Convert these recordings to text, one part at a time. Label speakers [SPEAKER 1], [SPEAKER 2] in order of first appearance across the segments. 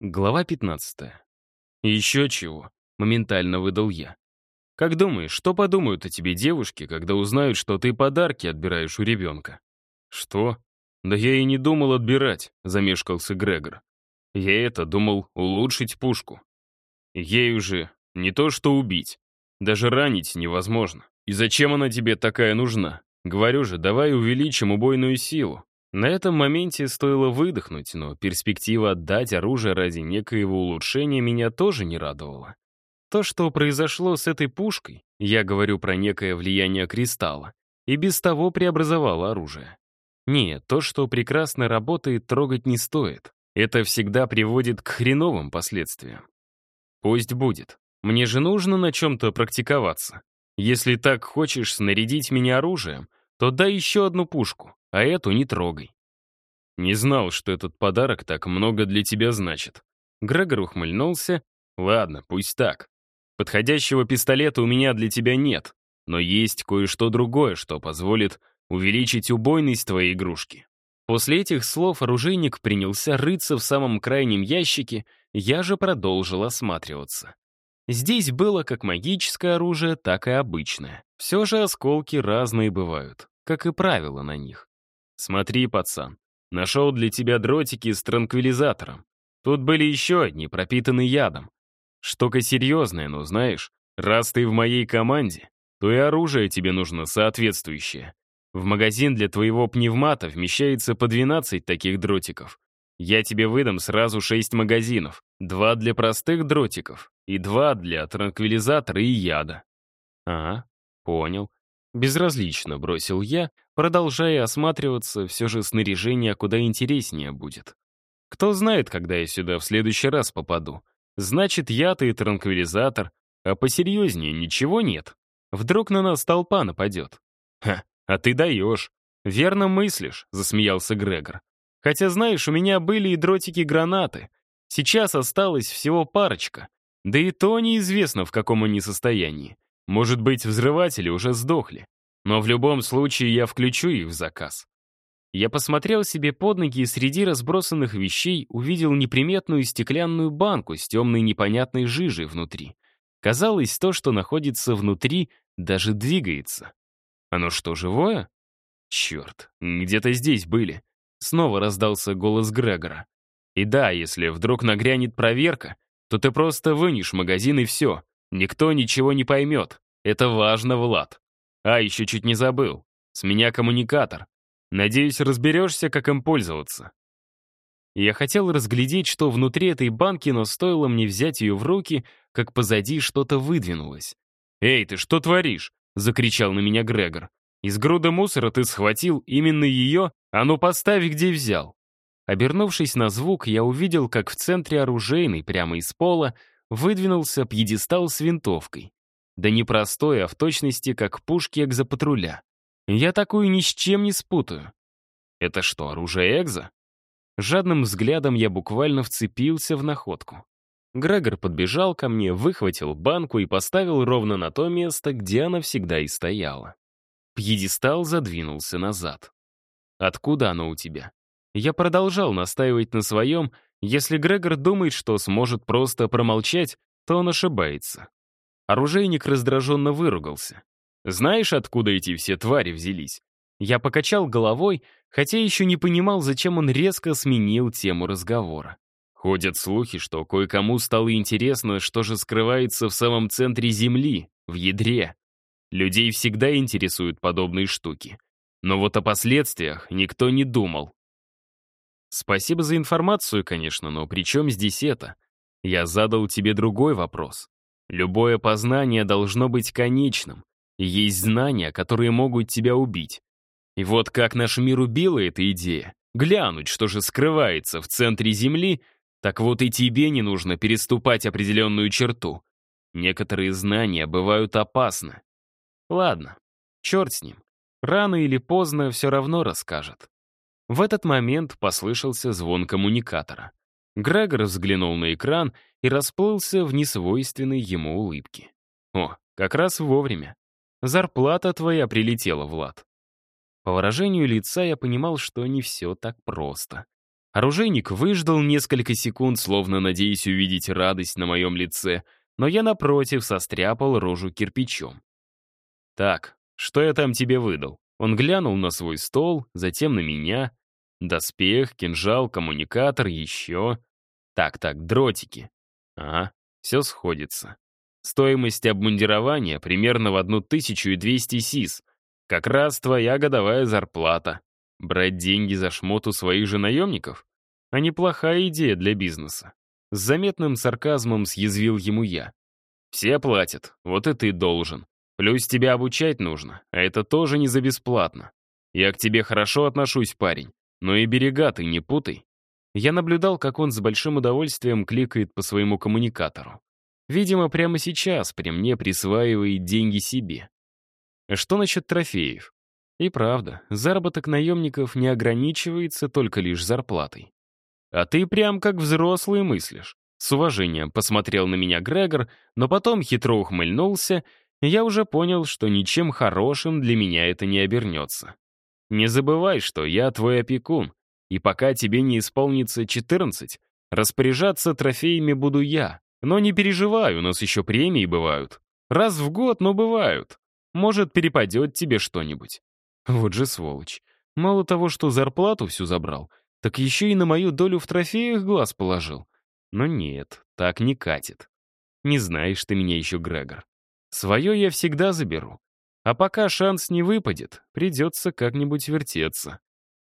[SPEAKER 1] Глава 15. «Еще чего?» — моментально выдал я. «Как думаешь, что подумают о тебе девушки, когда узнают, что ты подарки отбираешь у ребенка?» «Что?» «Да я и не думал отбирать», — замешкался Грегор. «Я это думал улучшить пушку. Ей уже не то что убить, даже ранить невозможно. И зачем она тебе такая нужна? Говорю же, давай увеличим убойную силу. На этом моменте стоило выдохнуть, но перспектива отдать оружие ради некоего улучшения меня тоже не радовала. То, что произошло с этой пушкой, я говорю про некое влияние кристалла, и без того преобразовало оружие. Нет, то, что прекрасно работает, трогать не стоит. Это всегда приводит к хреновым последствиям. Пусть будет. Мне же нужно на чем-то практиковаться. Если так хочешь снарядить меня оружием, то дай еще одну пушку а эту не трогай. Не знал, что этот подарок так много для тебя значит. Грегор ухмыльнулся. Ладно, пусть так. Подходящего пистолета у меня для тебя нет, но есть кое-что другое, что позволит увеличить убойность твоей игрушки. После этих слов оружейник принялся рыться в самом крайнем ящике, я же продолжил осматриваться. Здесь было как магическое оружие, так и обычное. Все же осколки разные бывают, как и правила на них. «Смотри, пацан, нашел для тебя дротики с транквилизатором. Тут были еще одни, пропитанные ядом. Штука серьезная, но знаешь, раз ты в моей команде, то и оружие тебе нужно соответствующее. В магазин для твоего пневмата вмещается по 12 таких дротиков. Я тебе выдам сразу 6 магазинов. Два для простых дротиков и два для транквилизатора и яда. Ага, понял. Безразлично бросил я, продолжая осматриваться, все же снаряжение куда интереснее будет. Кто знает, когда я сюда в следующий раз попаду. Значит, я-то и транквилизатор, а посерьезнее ничего нет. Вдруг на нас толпа нападет. Ха, а ты даешь. Верно мыслишь, засмеялся Грегор. Хотя, знаешь, у меня были и дротики-гранаты. Сейчас осталось всего парочка. Да и то неизвестно, в каком они состоянии. Может быть, взрыватели уже сдохли. Но в любом случае я включу их в заказ. Я посмотрел себе под ноги и среди разбросанных вещей увидел неприметную стеклянную банку с темной непонятной жижей внутри. Казалось, то, что находится внутри, даже двигается. Оно что, живое? Черт, где-то здесь были. Снова раздался голос Грегора. И да, если вдруг нагрянет проверка, то ты просто вынешь магазин и все. Никто ничего не поймет. Это важно, Влад. А, еще чуть не забыл. С меня коммуникатор. Надеюсь, разберешься, как им пользоваться. Я хотел разглядеть, что внутри этой банки, но стоило мне взять ее в руки, как позади что-то выдвинулось. «Эй, ты что творишь?» — закричал на меня Грегор. «Из груды мусора ты схватил именно ее? А ну поставь, где взял!» Обернувшись на звук, я увидел, как в центре оружейной, прямо из пола, выдвинулся пьедестал с винтовкой. Да не простой, а в точности, как пушки экзопатруля. Я такую ни с чем не спутаю. Это что, оружие экзо? Жадным взглядом я буквально вцепился в находку. Грегор подбежал ко мне, выхватил банку и поставил ровно на то место, где она всегда и стояла. Пьедестал задвинулся назад. «Откуда оно у тебя?» Я продолжал настаивать на своем, если Грегор думает, что сможет просто промолчать, то он ошибается. Оружейник раздраженно выругался. «Знаешь, откуда эти все твари взялись?» Я покачал головой, хотя еще не понимал, зачем он резко сменил тему разговора. Ходят слухи, что кое-кому стало интересно, что же скрывается в самом центре Земли, в ядре. Людей всегда интересуют подобные штуки. Но вот о последствиях никто не думал. Спасибо за информацию, конечно, но при чем здесь это? Я задал тебе другой вопрос. Любое познание должно быть конечным. Есть знания, которые могут тебя убить. И вот как наш мир убила эта идея, глянуть, что же скрывается в центре Земли, так вот и тебе не нужно переступать определенную черту. Некоторые знания бывают опасны. Ладно, черт с ним. Рано или поздно все равно расскажет. В этот момент послышался звон коммуникатора. Грегор взглянул на экран и расплылся в несвойственной ему улыбке. «О, как раз вовремя. Зарплата твоя прилетела, Влад». По выражению лица я понимал, что не все так просто. Оружейник выждал несколько секунд, словно надеясь увидеть радость на моем лице, но я, напротив, состряпал рожу кирпичом. «Так, что я там тебе выдал?» Он глянул на свой стол, затем на меня. Доспех, кинжал, коммуникатор, еще. Так-так, дротики. Ага, все сходится. Стоимость обмундирования примерно в 1200 сис. Как раз твоя годовая зарплата. Брать деньги за шмот у своих же наемников? А неплохая идея для бизнеса. С заметным сарказмом съязвил ему я. Все платят, вот и ты должен. Плюс тебя обучать нужно, а это тоже не за бесплатно. Я к тебе хорошо отношусь, парень, но и берега ты не путай. Я наблюдал, как он с большим удовольствием кликает по своему коммуникатору. Видимо, прямо сейчас при мне присваивает деньги себе. Что насчет трофеев? И правда, заработок наемников не ограничивается только лишь зарплатой. А ты прям как взрослый мыслишь. С уважением посмотрел на меня Грегор, но потом хитро ухмыльнулся я уже понял, что ничем хорошим для меня это не обернется. Не забывай, что я твой опекун, и пока тебе не исполнится 14, распоряжаться трофеями буду я. Но не переживай, у нас еще премии бывают. Раз в год, но бывают. Может, перепадет тебе что-нибудь. Вот же сволочь. Мало того, что зарплату всю забрал, так еще и на мою долю в трофеях глаз положил. Но нет, так не катит. Не знаешь ты меня еще, Грегор. Свое я всегда заберу. А пока шанс не выпадет, придется как-нибудь вертеться.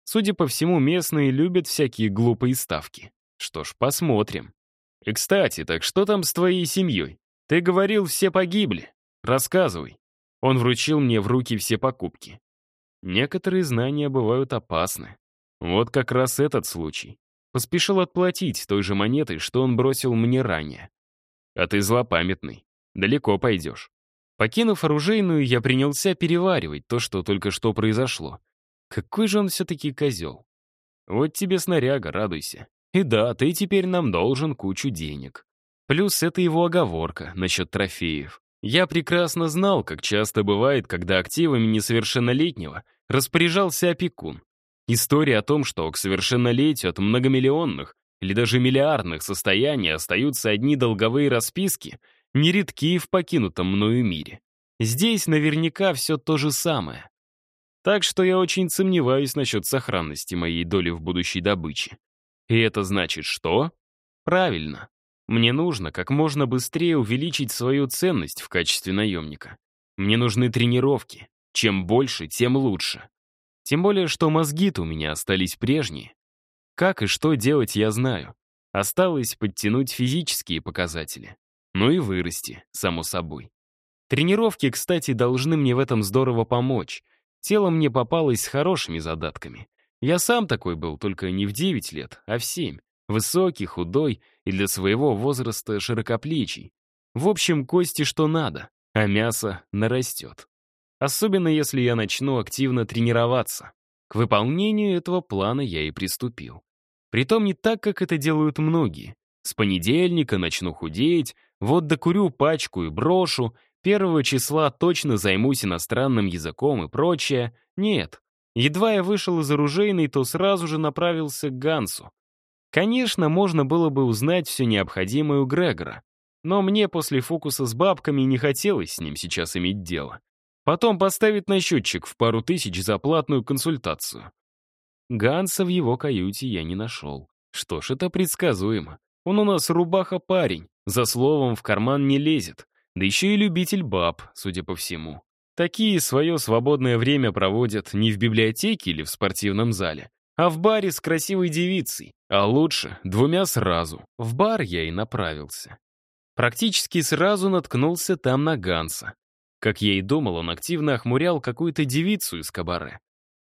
[SPEAKER 1] Судя по всему, местные любят всякие глупые ставки. Что ж, посмотрим. И, кстати, так что там с твоей семьей? Ты говорил, все погибли. Рассказывай. Он вручил мне в руки все покупки. Некоторые знания бывают опасны. Вот как раз этот случай. Поспешил отплатить той же монетой, что он бросил мне ранее. А ты злопамятный. Далеко пойдешь. Покинув оружейную, я принялся переваривать то, что только что произошло. Какой же он все-таки козел. Вот тебе снаряга, радуйся. И да, ты теперь нам должен кучу денег. Плюс это его оговорка насчет трофеев. Я прекрасно знал, как часто бывает, когда активами несовершеннолетнего распоряжался опекун. История о том, что к совершеннолетию от многомиллионных или даже миллиардных состояний остаются одни долговые расписки, нередки в покинутом мною мире. Здесь наверняка все то же самое. Так что я очень сомневаюсь насчет сохранности моей доли в будущей добыче. И это значит что? Правильно. Мне нужно как можно быстрее увеличить свою ценность в качестве наемника. Мне нужны тренировки. Чем больше, тем лучше. Тем более, что мозги-то у меня остались прежние. Как и что делать, я знаю. Осталось подтянуть физические показатели. Ну и вырасти, само собой. Тренировки, кстати, должны мне в этом здорово помочь. Тело мне попалось с хорошими задатками. Я сам такой был, только не в 9 лет, а в 7. Высокий, худой и для своего возраста широкоплечий. В общем, кости что надо, а мясо нарастет. Особенно если я начну активно тренироваться. К выполнению этого плана я и приступил. Притом не так, как это делают многие. С понедельника начну худеть, вот докурю пачку и брошу, первого числа точно займусь иностранным языком и прочее. Нет. Едва я вышел из оружейной, то сразу же направился к Гансу. Конечно, можно было бы узнать все необходимое у Грегора, но мне после фокуса с бабками не хотелось с ним сейчас иметь дело. Потом поставить на счетчик в пару тысяч за платную консультацию. Ганса в его каюте я не нашел. Что ж, это предсказуемо. Он у нас рубаха-парень, за словом в карман не лезет, да еще и любитель баб, судя по всему. Такие свое свободное время проводят не в библиотеке или в спортивном зале, а в баре с красивой девицей, а лучше двумя сразу. В бар я и направился. Практически сразу наткнулся там на Ганса. Как я и думал, он активно охмурял какую-то девицу из кабаре.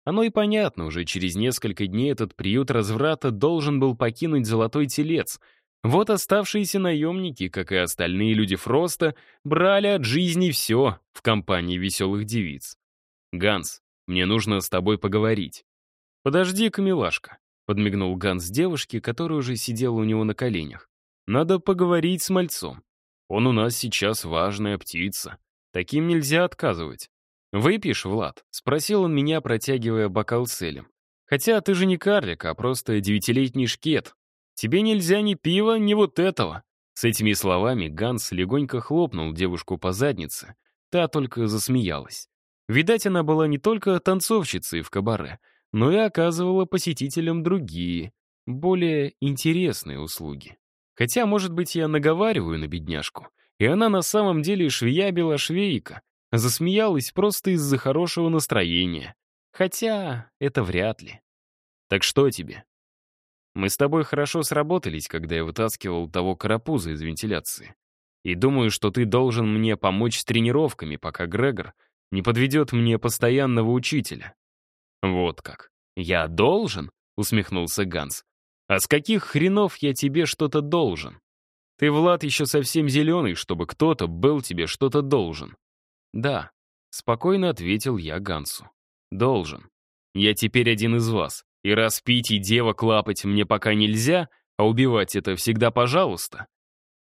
[SPEAKER 1] Оно и понятно, уже через несколько дней этот приют разврата должен был покинуть Золотой Телец — вот оставшиеся наемники, как и остальные люди Фроста, брали от жизни все в компании веселых девиц. «Ганс, мне нужно с тобой поговорить». «Подожди-ка, милашка», — подмигнул Ганс девушке, которая уже сидела у него на коленях. «Надо поговорить с мальцом. Он у нас сейчас важная птица. Таким нельзя отказывать. «Выпьешь, Влад?» — спросил он меня, протягивая бокал с элем. Хотя ты же не карлик, а просто девятилетний шкет. Тебе нельзя ни пива, ни вот этого». С этими словами Ганс легонько хлопнул девушку по заднице. Та только засмеялась. Видать, она была не только танцовщицей в кабаре, но и оказывала посетителям другие, более интересные услуги. Хотя, может быть, я наговариваю на бедняжку, и она на самом деле швея-белошвейка, засмеялась просто из-за хорошего настроения. Хотя это вряд ли. Так что тебе? Мы с тобой хорошо сработались, когда я вытаскивал того карапуза из вентиляции. И думаю, что ты должен мне помочь с тренировками, пока Грегор не подведет мне постоянного учителя. Вот как. Я должен? Усмехнулся Ганс. А с каких хренов я тебе что-то должен? Ты, Влад, еще совсем зеленый, чтобы кто-то был тебе что-то должен. Да, спокойно ответил я Гансу. Должен. Я теперь один из вас. И раз пить и девок лапать мне пока нельзя, а убивать это всегда пожалуйста,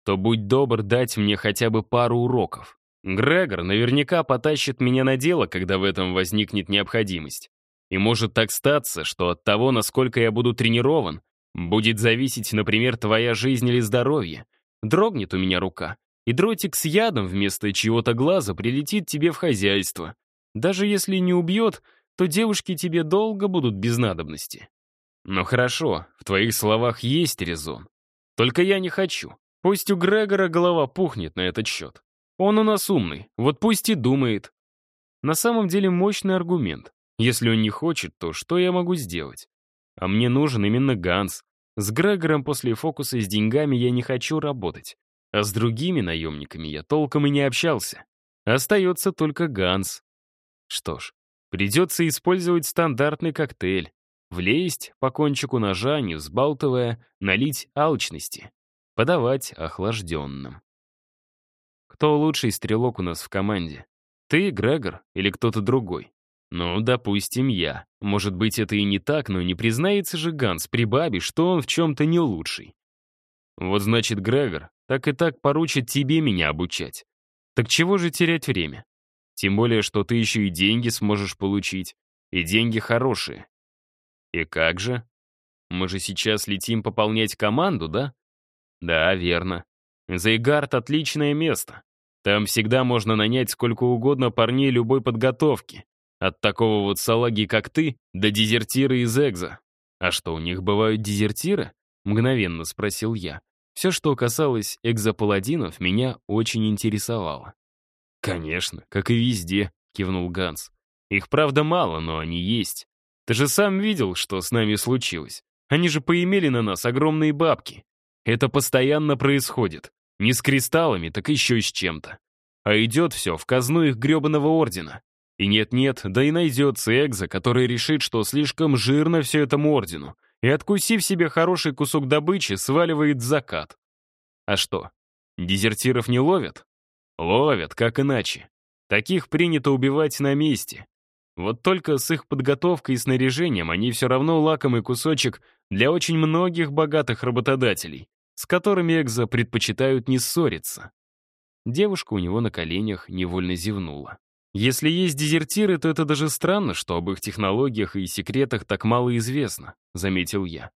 [SPEAKER 1] то будь добр дать мне хотя бы пару уроков. Грегор наверняка потащит меня на дело, когда в этом возникнет необходимость. И может так статься, что от того, насколько я буду тренирован, будет зависеть, например, твоя жизнь или здоровье. Дрогнет у меня рука, и дротик с ядом вместо чьего-то глаза прилетит тебе в хозяйство. Даже если не убьет, то девушки тебе долго будут без надобности. Но хорошо, в твоих словах есть резон. Только я не хочу. Пусть у Грегора голова пухнет на этот счет. Он у нас умный, вот пусть и думает. На самом деле мощный аргумент. Если он не хочет, то что я могу сделать? А мне нужен именно Ганс. С Грегором после фокуса с деньгами я не хочу работать. А с другими наемниками я толком и не общался. Остается только Ганс. Что ж, придется использовать стандартный коктейль. Влезть по кончику ножа, не взбалтывая, налить алчности. Подавать охлажденным. Кто лучший стрелок у нас в команде? Ты, Грегор, или кто-то другой? Ну, допустим, я. Может быть, это и не так, но не признается же Ганс при бабе, что он в чем-то не лучший. Вот значит, Грегор так и так поручит тебе меня обучать. Так чего же терять время? Тем более, что ты еще и деньги сможешь получить. И деньги хорошие. И как же? Мы же сейчас летим пополнять команду, да? Да, верно. Зайгард — отличное место. Там всегда можно нанять сколько угодно парней любой подготовки. От такого вот салаги, как ты, до дезертира из Экза. А что, у них бывают дезертиры? Мгновенно спросил я. Все, что касалось экзопаладинов, меня очень интересовало. «Конечно, как и везде», — кивнул Ганс. «Их, правда, мало, но они есть. Ты же сам видел, что с нами случилось. Они же поимели на нас огромные бабки. Это постоянно происходит. Не с кристаллами, так еще и с чем-то. А идет все в казну их гребаного ордена. И нет-нет, да и найдется экза, который решит, что слишком жирно все этому ордену, и, откусив себе хороший кусок добычи, сваливает закат. А что, дезертиров не ловят? Ловят, как иначе. Таких принято убивать на месте. Вот только с их подготовкой и снаряжением они все равно лакомый кусочек для очень многих богатых работодателей, с которыми Экза предпочитают не ссориться. Девушка у него на коленях невольно зевнула. Если есть дезертиры, то это даже странно, что об их технологиях и секретах так мало известно, заметил я.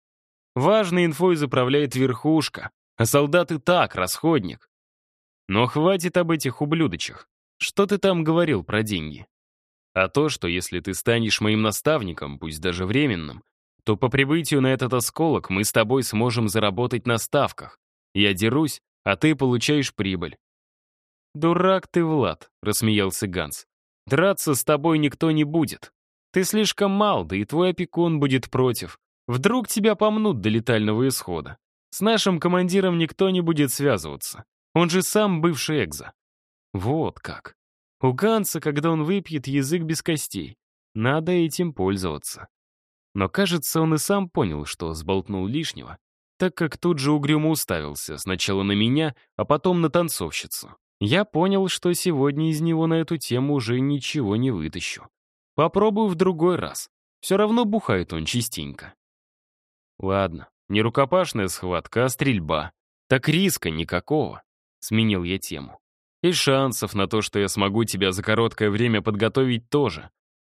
[SPEAKER 1] Важной инфой заправляет верхушка, а солдаты так, расходник. Но хватит об этих ублюдочах. Что ты там говорил про деньги? А то, что если ты станешь моим наставником, пусть даже временным, то по прибытию на этот осколок мы с тобой сможем заработать на ставках. Я дерусь, а ты получаешь прибыль. «Дурак ты, Влад», — рассмеялся Ганс. Драться с тобой никто не будет. Ты слишком мал, да и твой опекун будет против. Вдруг тебя помнут до летального исхода. С нашим командиром никто не будет связываться. Он же сам бывший экза. Вот как. У Ганса, когда он выпьет язык без костей, надо этим пользоваться. Но, кажется, он и сам понял, что сболтнул лишнего, так как тут же угрюмо уставился сначала на меня, а потом на танцовщицу. Я понял, что сегодня из него на эту тему уже ничего не вытащу. Попробую в другой раз. Все равно бухает он частенько. Ладно, не рукопашная схватка, а стрельба. Так риска никакого. Сменил я тему. И шансов на то, что я смогу тебя за короткое время подготовить тоже.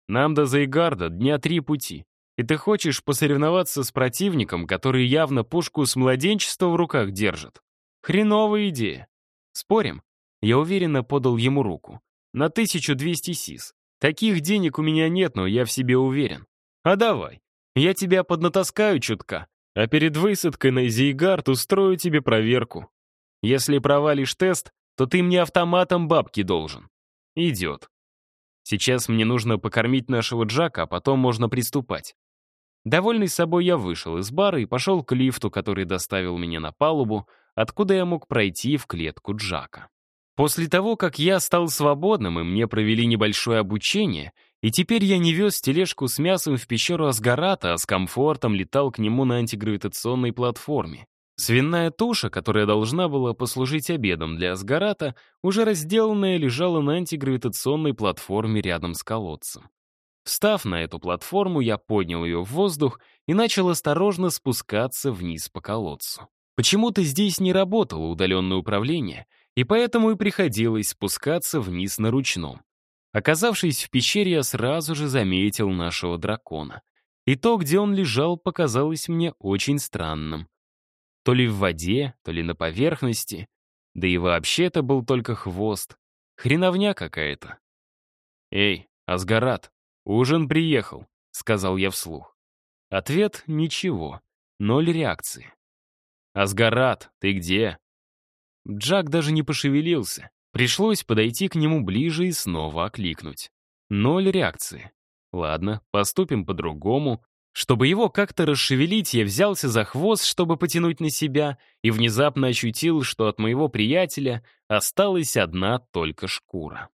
[SPEAKER 1] Нам до Зайгарда дня три пути. И ты хочешь посоревноваться с противником, который явно пушку с младенчества в руках держит? Хреновая идея. Спорим? Я уверенно подал ему руку. На 1200 сис. Таких денег у меня нет, но я в себе уверен. А давай. Я тебя поднатаскаю чутка, а перед высадкой на Зейгард устрою тебе проверку. Если провалишь тест, то ты мне автоматом бабки должен. Идет. Сейчас мне нужно покормить нашего Джака, а потом можно приступать. Довольный собой я вышел из бара и пошел к лифту, который доставил меня на палубу, откуда я мог пройти в клетку Джака. После того, как я стал свободным, и мне провели небольшое обучение, и теперь я не вез тележку с мясом в пещеру Асгарата, а с комфортом летал к нему на антигравитационной платформе. Свиная туша, которая должна была послужить обедом для Асгарата, уже разделанная лежала на антигравитационной платформе рядом с колодцем. Встав на эту платформу, я поднял ее в воздух и начал осторожно спускаться вниз по колодцу. Почему-то здесь не работало удаленное управление, и поэтому и приходилось спускаться вниз на ручном. Оказавшись в пещере, я сразу же заметил нашего дракона. И то, где он лежал, показалось мне очень странным. То ли в воде, то ли на поверхности. Да и вообще это был только хвост. Хреновня какая-то. «Эй, Асгарат!» «Ужин приехал», — сказал я вслух. Ответ — ничего. Ноль реакции. «Асгарат, ты где?» Джак даже не пошевелился. Пришлось подойти к нему ближе и снова окликнуть. Ноль реакции. Ладно, поступим по-другому. Чтобы его как-то расшевелить, я взялся за хвост, чтобы потянуть на себя, и внезапно ощутил, что от моего приятеля осталась одна только шкура.